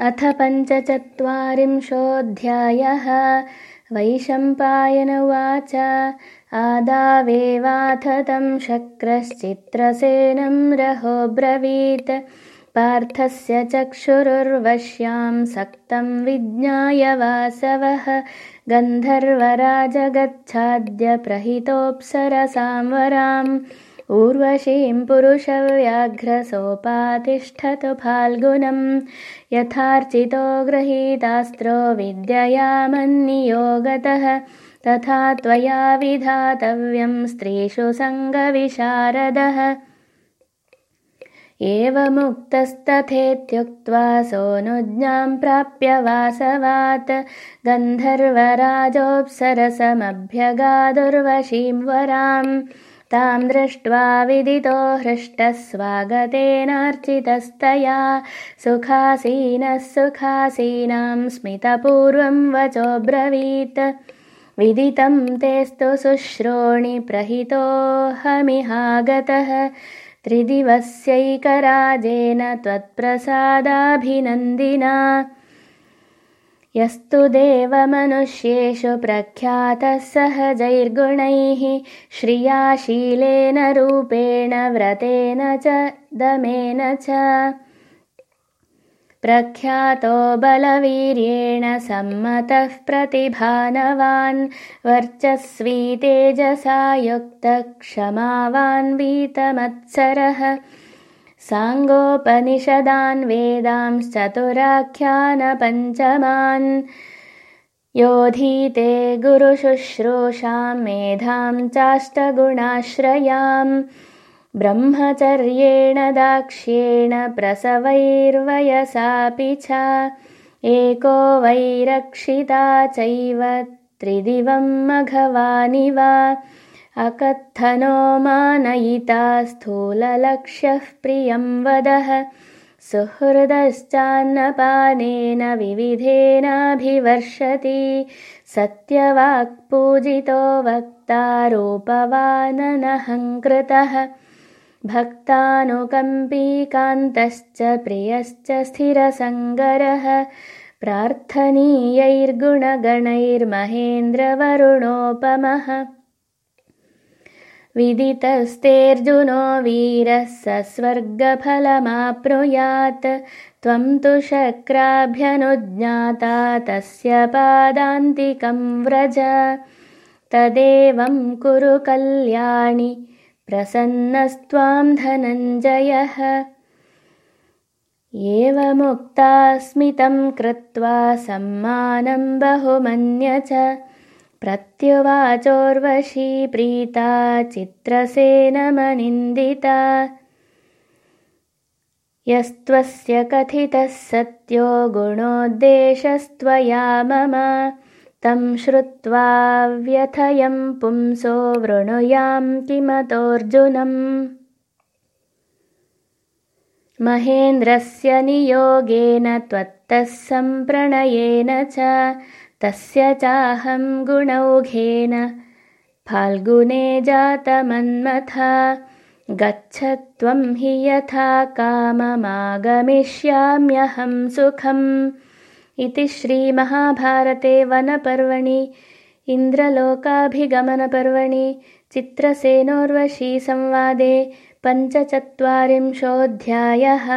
अथ पञ्चचत्वारिंशोऽध्यायः। वैशम्पायन उवाच। आदावेवाथ तं शक्रश्चित्रसेनं रहोब्रवीत्। पार्थस्य चक्षुरुर्वश्यां सक्तं विज्ञाय वासवः। गन्धर्वराजगच्छाद्य प्रहितोऽप्सरसांवराम् ऊर्वशीं पुरुषव्याघ्रसोपातिष्ठतु फाल्गुनं। यथार्चितो गृहीतास्त्रो विद्यया मन्नियोगतः तथा त्वया विधातव्यं स्त्रीषु सङ्गविशारदः। एवमुक्तस्तथेत्युक्त्वा सोऽनुज्ञां प्राप्य वासवात्। गन्धर्वराजोऽप्सरसमभ्यगादुर्वशीं वराम् तां दृष्ट्वा विदितो हृष्टः स्वागतेनार्चितस्तया सुखासीनः सुखासीनां स्मितपूर्वं वचोब्रवीत् विदितं तेस्तु शुश्रोणि प्रहितोऽहमिहागतः त्रिदिवस्यैकराजेन त्वत्प्रसादाभिनन्दिना यस्तु देवमनुष्येषु प्रख्यातः सहजैर्गुणैः श्रियाशीलेन व्रतेन च दमेन च। प्रख्यातो बलवीर्येण सम्मतः प्रतिभानवान् वर्चस्वी तेजसा युक्तक्षमावान् वीतमत्सरः साङ्गोपनिषदान् वेदांश्चतुराख्यानपञ्चमान्। योधीते गुरुशुश्रूषां मेधां चाष्टगुणाश्रयाम्। ब्रह्मचर्येण दाक्ष्येण प्रसवैर्वयसापि च। एको वैरक्षिता चैव त्रिदिवं मघवानिव अकत्थनो मानयिता स्थूललक्ष्यः प्रियं वदः। सुहृदश्चान्नपानेन विविधेनाभिवर्षति। सत्यवाक्पूजितो वक्तारूपवाननहङ्कृतः। भक्तानुकम्पीकान्तश्च प्रियश्च स्थिरसङ्गरः। प्रार्थनीयैर्गुणगणैर्महेन्द्रवरुणोपमः विदितस्तेऽर्जुनो वीरः स स्वर्गफलमाप्नुयात्। त्वं तु शक्राभ्यनुज्ञाता तस्य पादान्तिकं व्रज। तदेवं कुरु कल्याणि प्रसन्नस्त्वां धनञ्जयः। एवमुक्तास्मितं कृत्वा सम्मानं बहुमन्य च प्रत्युवाचोर्वशी प्रीता चित्रसेनमनिन्दिता। यस्त्वस्य कथितः सत्यो गुणोद्देशस्त्वया मम। तं श्रुत्वा व्यथयं पुंसो वृणुयां किमतोऽर्जुनम्। महेन्द्रस्य नियोगेन त्वत्तः सम्प्रणयेन च तस्य चाहं गुणौघेन फाल्गुने जातमन्मथा गच्छ त्वं हि यथा काममागमिष्याम्यहं सुखम्। इति श्रीमहाभारते वनपर्वणि इन्द्रलोकाभिगमनपर्वणि चित्रसेनोर्वशीसंवादे पञ्चचत्वारिंशोऽध्यायः